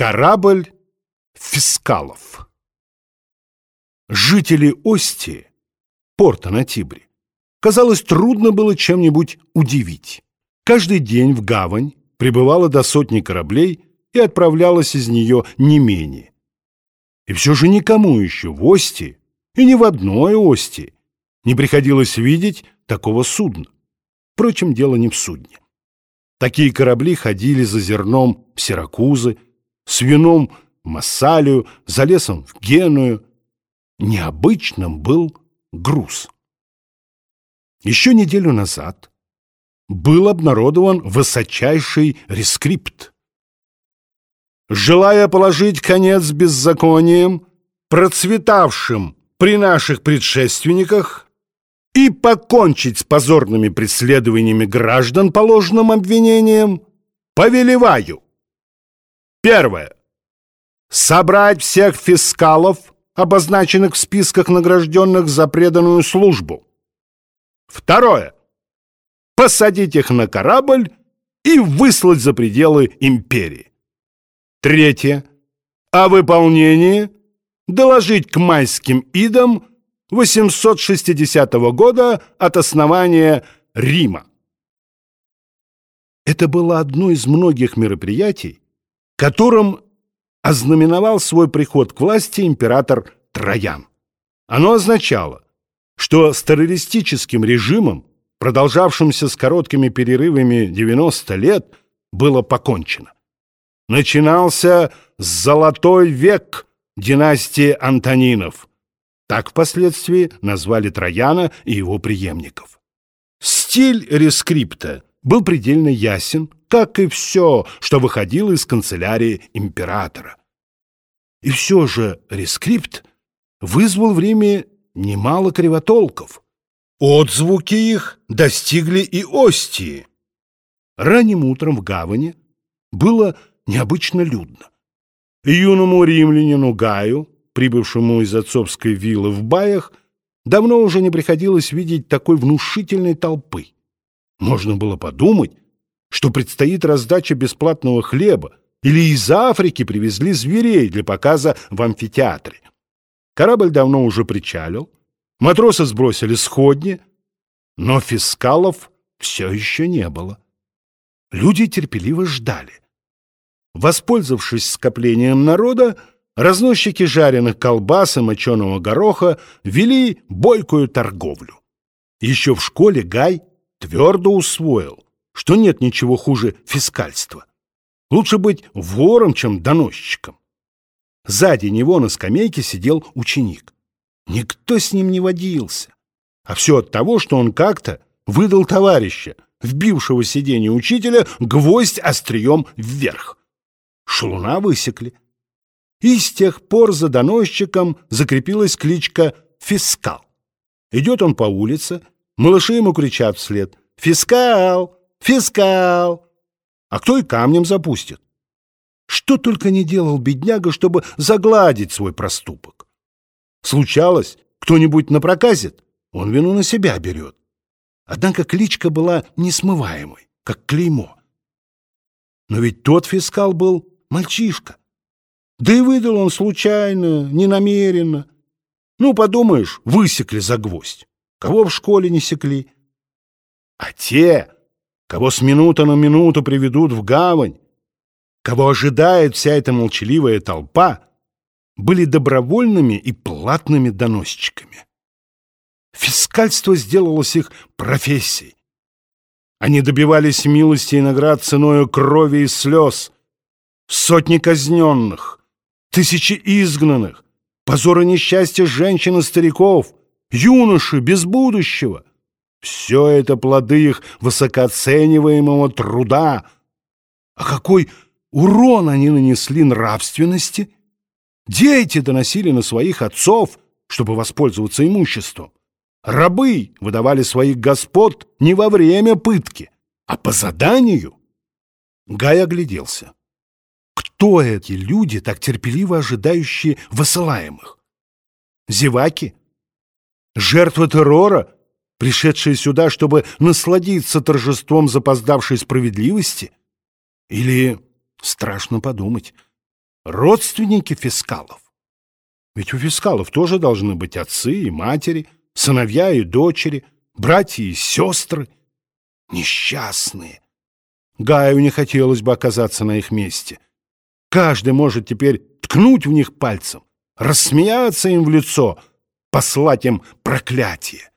Корабль фискалов. Жители Ости, порта на Тибре, казалось, трудно было чем-нибудь удивить. Каждый день в гавань прибывало до сотни кораблей и отправлялось из нее не менее. И все же никому еще в Ости и ни в одной Ости не приходилось видеть такого судна. Впрочем, дело не в судне. Такие корабли ходили за зерном в Сиракузы, с вином в Массалию, за лесом в Геную. Необычным был груз. Еще неделю назад был обнародован высочайший рескрипт. Желая положить конец беззакониям, процветавшим при наших предшественниках, и покончить с позорными преследованиями граждан по ложным обвинениям, повелеваю. Первое. Собрать всех фискалов, обозначенных в списках награжденных за преданную службу. Второе. Посадить их на корабль и выслать за пределы империи. Третье. О выполнении доложить к майским идам 860 года от основания Рима. Это было одно из многих мероприятий, которым ознаменовал свой приход к власти император Троян. Оно означало, что с террористическим режимом, продолжавшимся с короткими перерывами 90 лет, было покончено. Начинался «Золотой век» династии Антонинов – так впоследствии назвали Трояна и его преемников. Стиль рескрипта был предельно ясен, как и все, что выходило из канцелярии императора. И все же рескрипт вызвал в Риме немало кривотолков. Отзвуки их достигли и Остии. Ранним утром в гавани было необычно людно. Юному римлянину Гаю прибывшему из отцовской виллы в Баях, давно уже не приходилось видеть такой внушительной толпы. Можно было подумать, что предстоит раздача бесплатного хлеба, или из Африки привезли зверей для показа в амфитеатре. Корабль давно уже причалил, матросы сбросили сходни, но фискалов все еще не было. Люди терпеливо ждали. Воспользовавшись скоплением народа, Разносчики жареных колбас и моченого гороха вели бойкую торговлю. Еще в школе Гай твердо усвоил, что нет ничего хуже фискальства. Лучше быть вором, чем доносчиком. Сзади него на скамейке сидел ученик. Никто с ним не водился. А все от того, что он как-то выдал товарища, вбившего сиденье учителя, гвоздь острием вверх. Шелуна высекли. И с тех пор за доносчиком закрепилась кличка «Фискал». Идет он по улице, малыши ему кричат вслед «Фискал! Фискал!» А кто и камнем запустит? Что только не делал бедняга, чтобы загладить свой проступок. Случалось, кто-нибудь напроказит, он вину на себя берет. Однако кличка была несмываемой, как клеймо. Но ведь тот фискал был мальчишка. Да и выдал он случайно, ненамеренно. Ну, подумаешь, высекли за гвоздь. Кого в школе не секли? А те, кого с минуты на минуту приведут в гавань, кого ожидает вся эта молчаливая толпа, были добровольными и платными доносчиками. Фискальство сделалось их профессией. Они добивались милости и наград ценою крови и слез, сотни казненных, тысячи изгнанных, позор и несчастье женщин и стариков, юноши без будущего. Все это плоды их высокооцениваемого труда. А какой урон они нанесли нравственности? Дети доносили на своих отцов, чтобы воспользоваться имуществом. Рабы выдавали своих господ не во время пытки, а по заданию. Гай огляделся. Кто эти люди, так терпеливо ожидающие высылаемых? Зеваки? Жертвы террора, пришедшие сюда, чтобы насладиться торжеством запоздавшей справедливости? Или, страшно подумать, родственники фискалов. Ведь у фискалов тоже должны быть отцы и матери, сыновья и дочери, братья и сестры. Несчастные. Гаю не хотелось бы оказаться на их месте. Каждый может теперь ткнуть в них пальцем, рассмеяться им в лицо, послать им проклятие.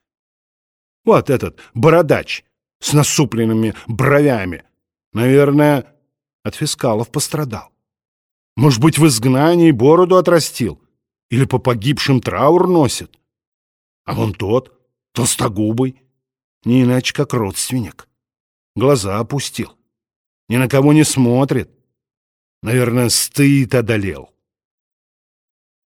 Вот этот бородач с насупленными бровями, наверное, от фискалов пострадал. Может быть, в изгнании бороду отрастил или по погибшим траур носит. А вон тот, толстогубый, не иначе как родственник. Глаза опустил, ни на кого не смотрит. Наверное, стыд одолел.